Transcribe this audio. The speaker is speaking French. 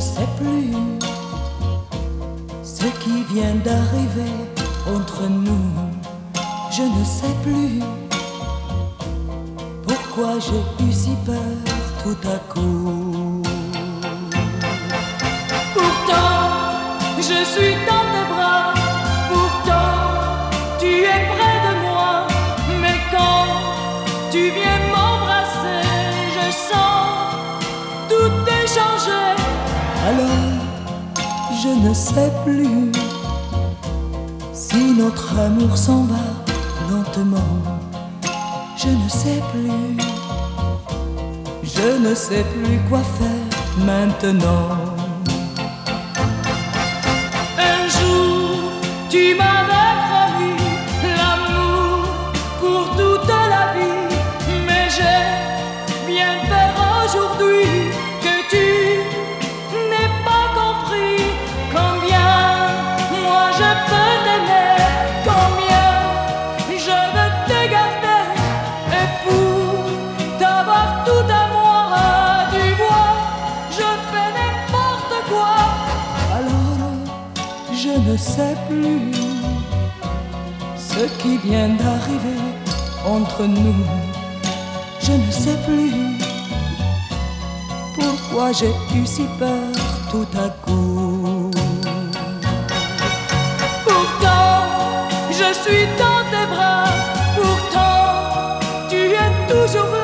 sais plus ce qui vient d'arriver entre nous. Je ne sais plus pourquoi j'ai eu si peur tout à coup. Pourtant, je suis dans tes bras, pourtant tu es près de moi, mais quand tu viens m'embrasser, je sens tout. Alors, je ne sais plus si notre amour s'en va lentement. Je ne sais plus, je ne sais plus quoi faire maintenant. Un jour, tu m'avais promis l'amour pour toute la vie, mais j'ai bien peur aujourd'hui je ne sais plus ce qui vient d'arriver entre nous. Je ne sais plus pourquoi j'ai eu si peur tout à coup. Pourtant, je suis dans tes bras, pourtant, tu es toujours.